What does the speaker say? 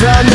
dreaming